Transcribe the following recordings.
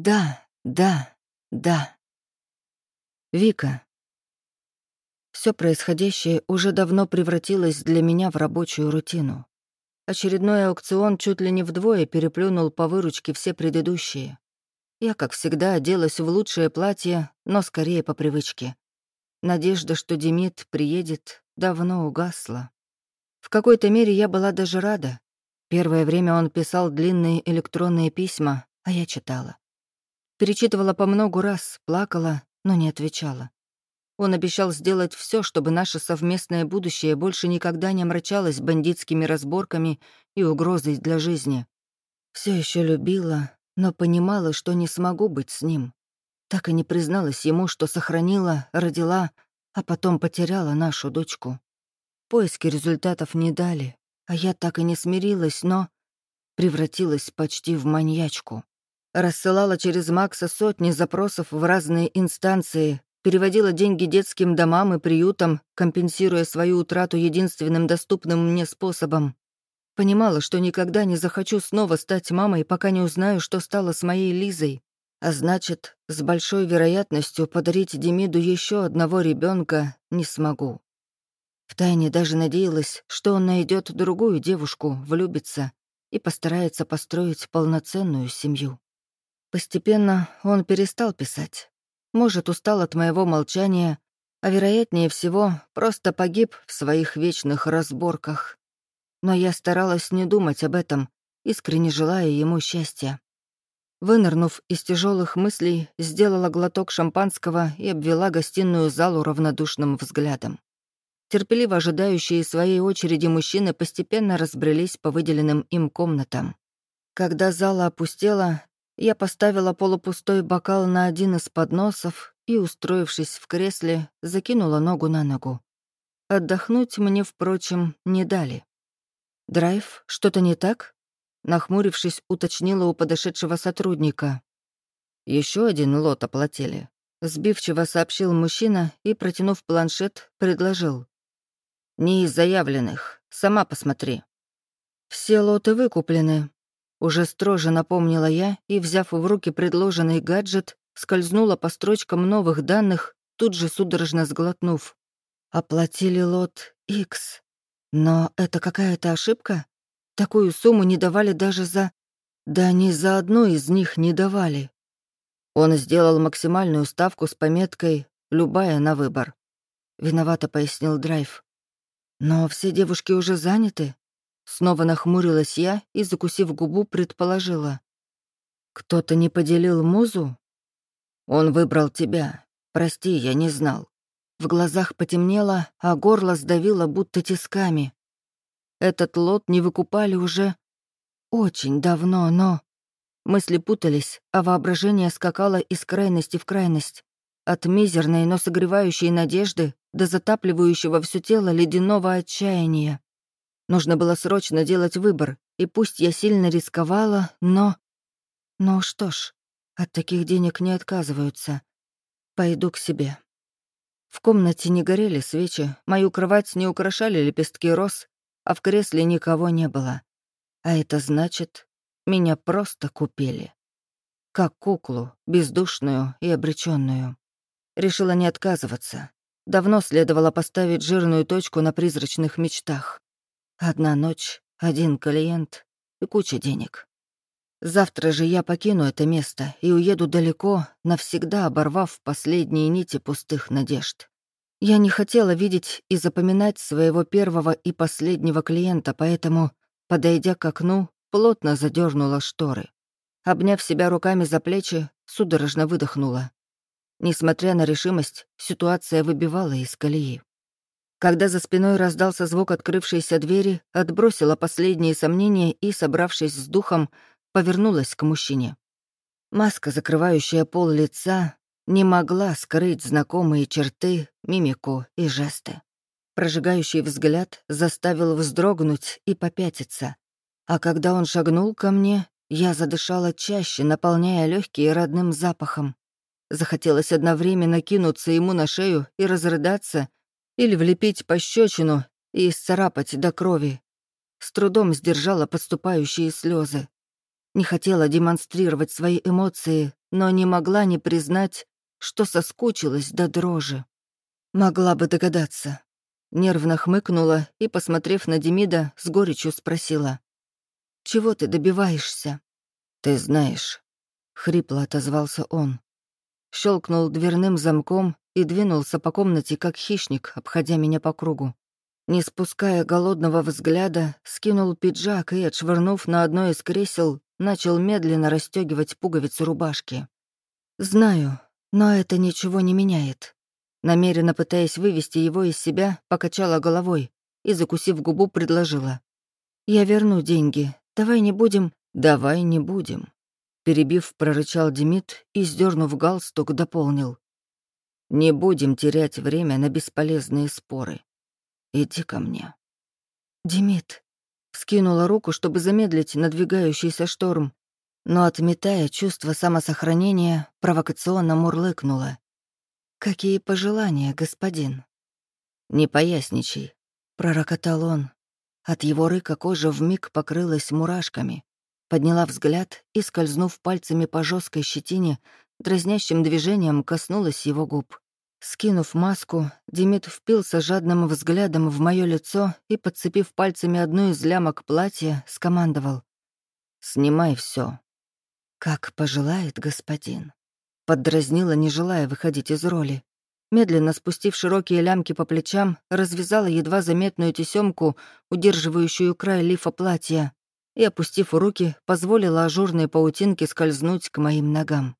Да, да, да. Вика. Все происходящее уже давно превратилось для меня в рабочую рутину. Очередной аукцион чуть ли не вдвое переплюнул по выручке все предыдущие. Я, как всегда, оделась в лучшее платье, но скорее по привычке. Надежда, что Демид приедет, давно угасла. В какой-то мере я была даже рада. Первое время он писал длинные электронные письма, а я читала. Перечитывала по многу раз, плакала, но не отвечала. Он обещал сделать все, чтобы наше совместное будущее больше никогда не омрачалось бандитскими разборками и угрозой для жизни. Все еще любила, но понимала, что не смогу быть с ним. Так и не призналась ему, что сохранила, родила, а потом потеряла нашу дочку. Поиски результатов не дали, а я так и не смирилась, но превратилась почти в маньячку. Рассылала через Макса сотни запросов в разные инстанции, переводила деньги детским домам и приютам, компенсируя свою утрату единственным доступным мне способом. Понимала, что никогда не захочу снова стать мамой, пока не узнаю, что стало с моей Лизой. А значит, с большой вероятностью подарить Демиду еще одного ребенка не смогу. Втайне даже надеялась, что он найдет другую девушку, влюбится и постарается построить полноценную семью. Постепенно он перестал писать. Может, устал от моего молчания, а вероятнее всего, просто погиб в своих вечных разборках. Но я старалась не думать об этом, искренне желая ему счастья. Вынырнув из тяжелых мыслей, сделала глоток шампанского и обвела гостиную залу равнодушным взглядом. Терпеливо ожидающие своей очереди мужчины постепенно разбрелись по выделенным им комнатам. Когда зала опустела, я поставила полупустой бокал на один из подносов и, устроившись в кресле, закинула ногу на ногу. Отдохнуть мне, впрочем, не дали. «Драйв, что-то не так?» Нахмурившись, уточнила у подошедшего сотрудника. Еще один лот оплатили», — сбивчиво сообщил мужчина и, протянув планшет, предложил. «Не из заявленных. Сама посмотри». «Все лоты выкуплены», — уже строже напомнила я и, взяв в руки предложенный гаджет, скользнула по строчкам новых данных, тут же судорожно сглотнув. «Оплатили лот X. Но это какая-то ошибка? Такую сумму не давали даже за... Да ни за одну из них не давали. Он сделал максимальную ставку с пометкой «любая на выбор». Виновато пояснил Драйв. Но все девушки уже заняты. Снова нахмурилась я и, закусив губу, предположила. Кто-то не поделил музу? Он выбрал тебя. Прости, я не знал. В глазах потемнело, а горло сдавило будто тисками. Этот лот не выкупали уже очень давно, но... Мысли путались, а воображение скакало из крайности в крайность. От мизерной, но согревающей надежды до затапливающего все тело ледяного отчаяния. Нужно было срочно делать выбор, и пусть я сильно рисковала, но... Ну что ж, от таких денег не отказываются. Пойду к себе. В комнате не горели свечи, мою кровать не украшали лепестки роз, а в кресле никого не было. А это значит, меня просто купили. Как куклу, бездушную и обреченную. Решила не отказываться. Давно следовало поставить жирную точку на призрачных мечтах. Одна ночь, один клиент и куча денег. Завтра же я покину это место и уеду далеко, навсегда оборвав последние нити пустых надежд. Я не хотела видеть и запоминать своего первого и последнего клиента, поэтому, подойдя к окну, плотно задернула шторы. Обняв себя руками за плечи, судорожно выдохнула. Несмотря на решимость, ситуация выбивала из колеи. Когда за спиной раздался звук открывшейся двери, отбросила последние сомнения и, собравшись с духом, повернулась к мужчине. Маска, закрывающая пол лица, не могла скрыть знакомые черты, мимику и жесты. Прожигающий взгляд заставил вздрогнуть и попятиться. А когда он шагнул ко мне, я задышала чаще, наполняя легкие родным запахом. Захотелось одновременно кинуться ему на шею и разрыдаться, или влепить пощечину и исцарапать до крови. С трудом сдержала подступающие слезы. Не хотела демонстрировать свои эмоции, но не могла не признать, что соскучилась до дрожи. Могла бы догадаться. Нервно хмыкнула и, посмотрев на Демида, с горечью спросила. «Чего ты добиваешься?» «Ты знаешь», — хрипло отозвался он. Щелкнул дверным замком и двинулся по комнате, как хищник, обходя меня по кругу. Не спуская голодного взгляда, скинул пиджак и, отшвырнув на одно из кресел, начал медленно расстегивать пуговицы рубашки. «Знаю, но это ничего не меняет». Намеренно пытаясь вывести его из себя, покачала головой и, закусив губу, предложила. «Я верну деньги. Давай не будем...» «Давай не будем», — перебив, прорычал Демид и, сдернув галстук, дополнил. «Не будем терять время на бесполезные споры. Иди ко мне». «Демид», — скинула руку, чтобы замедлить надвигающийся шторм, но, отметая чувство самосохранения, провокационно мурлыкнула. «Какие пожелания, господин?» «Не поясничай», — пророкотал он. От его рыка кожа вмиг покрылась мурашками. Подняла взгляд и, скользнув пальцами по жесткой щетине, дразнящим движением коснулась его губ. Скинув маску, Демид впился жадным взглядом в мое лицо и, подцепив пальцами одну из лямок платья, скомандовал. «Снимай все. «Как пожелает господин», — поддразнила, не желая выходить из роли. Медленно спустив широкие лямки по плечам, развязала едва заметную тесемку, удерживающую край лифа платья, и, опустив руки, позволила ажурной паутинке скользнуть к моим ногам.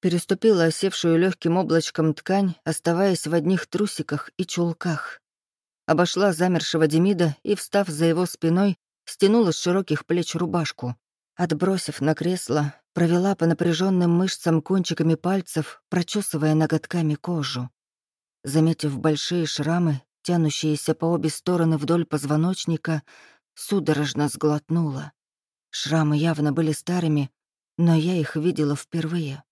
Переступила осевшую легким облачком ткань, оставаясь в одних трусиках и чулках. Обошла замершего Демида и, встав за его спиной, стянула с широких плеч рубашку. Отбросив на кресло, провела по напряженным мышцам кончиками пальцев, прочесывая ноготками кожу. Заметив большие шрамы, тянущиеся по обе стороны вдоль позвоночника, судорожно сглотнула. Шрамы явно были старыми, но я их видела впервые.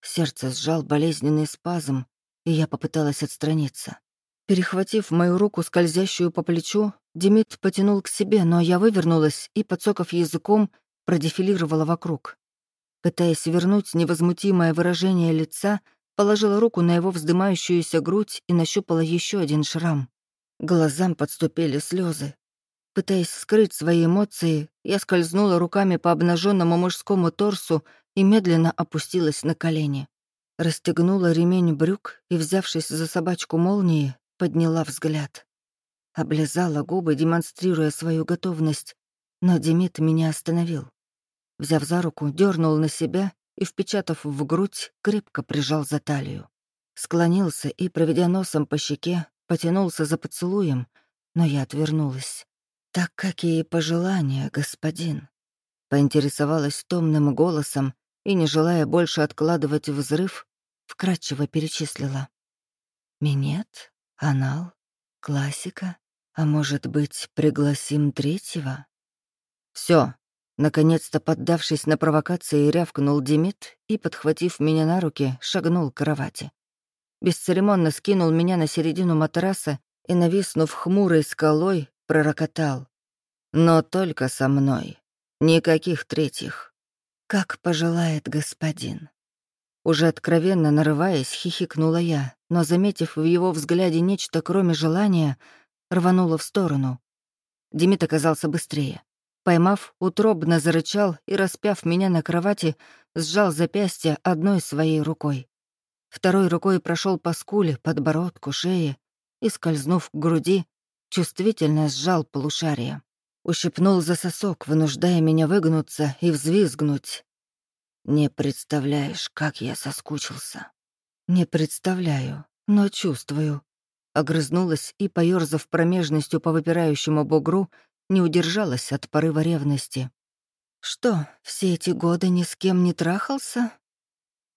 Сердце сжал болезненный спазм, и я попыталась отстраниться. Перехватив мою руку, скользящую по плечу, Демид потянул к себе, но я вывернулась и, подсоков языком, продефилировала вокруг. Пытаясь вернуть невозмутимое выражение лица, положила руку на его вздымающуюся грудь и нащупала еще один шрам. Глазам подступили слезы. Пытаясь скрыть свои эмоции, я скользнула руками по обнаженному мужскому торсу и медленно опустилась на колени. Расстегнула ремень брюк и, взявшись за собачку молнии, подняла взгляд. Облизала губы, демонстрируя свою готовность, но Демид меня остановил. Взяв за руку, дернул на себя и, впечатав в грудь, крепко прижал за талию. Склонился и, проведя носом по щеке, потянулся за поцелуем, но я отвернулась. «Так какие пожелания, господин?» Поинтересовалась томным голосом и, не желая больше откладывать взрыв, вкратчиво перечислила. «Минет? Анал? Классика? А может быть, пригласим третьего?» Все, Наконец-то, поддавшись на провокации, рявкнул Демид и, подхватив меня на руки, шагнул к кровати. Бесцеремонно скинул меня на середину матраса и, нависнув хмурой скалой, пророкотал. «Но только со мной. Никаких третьих. Как пожелает господин». Уже откровенно нарываясь, хихикнула я, но, заметив в его взгляде нечто кроме желания, рванула в сторону. Демид оказался быстрее. Поймав, утробно зарычал и, распяв меня на кровати, сжал запястье одной своей рукой. Второй рукой прошел по скуле, подбородку, шее и, скользнув к груди, чувствительно сжал полушарие. Ущипнул за сосок, вынуждая меня выгнуться и взвизгнуть. «Не представляешь, как я соскучился». «Не представляю, но чувствую». Огрызнулась и, поёрзав промежностью по выпирающему бугру, не удержалась от порыва ревности. «Что, все эти годы ни с кем не трахался?»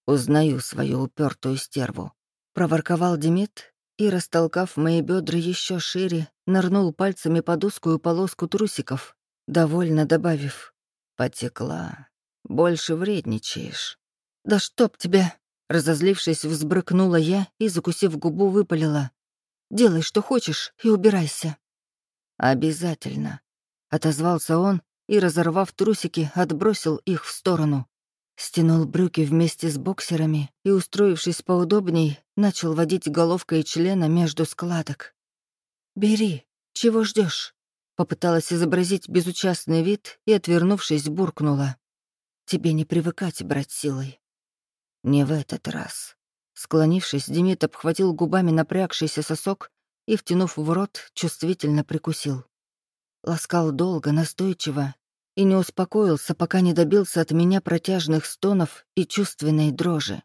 «Узнаю свою упертую стерву», — проворковал Демид и, растолкав мои бедра еще шире, нырнул пальцами под узкую полоску трусиков, довольно добавив «Потекла. Больше вредничаешь». «Да чтоб тебя!» Разозлившись, взбрыкнула я и, закусив губу, выпалила. «Делай, что хочешь, и убирайся». «Обязательно», — отозвался он и, разорвав трусики, отбросил их в сторону. Стянул брюки вместе с боксерами и, устроившись поудобней, начал водить головкой члена между складок. «Бери, чего ждешь? Попыталась изобразить безучастный вид и, отвернувшись, буркнула. «Тебе не привыкать брать силой». «Не в этот раз». Склонившись, Демид обхватил губами напрягшийся сосок и, втянув в рот, чувствительно прикусил. Ласкал долго, настойчиво, и не успокоился, пока не добился от меня протяжных стонов и чувственной дрожи.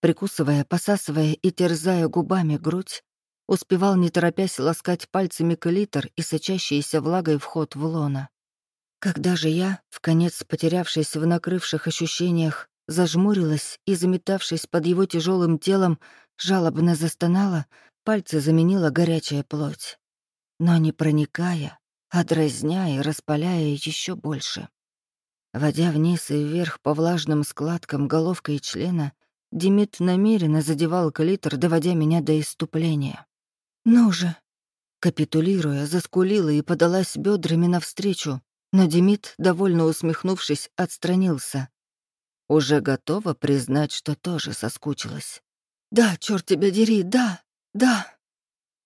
Прикусывая, посасывая и терзая губами грудь, успевал не торопясь ласкать пальцами клитор и сочащийся влагой вход в лона. Когда же я, в конец потерявшись в накрывших ощущениях, зажмурилась и, заметавшись под его тяжелым телом, жалобно застонала, пальцы заменила горячая плоть. Но не проникая, а дразня и распаляя еще больше. Водя вниз и вверх по влажным складкам головкой члена, Демид намеренно задевал клитор, доводя меня до иступления. «Ну же!» Капитулируя, заскулила и подалась бедрами навстречу, но Демид, довольно усмехнувшись, отстранился. Уже готова признать, что тоже соскучилась. «Да, черт тебя дери, да, да!»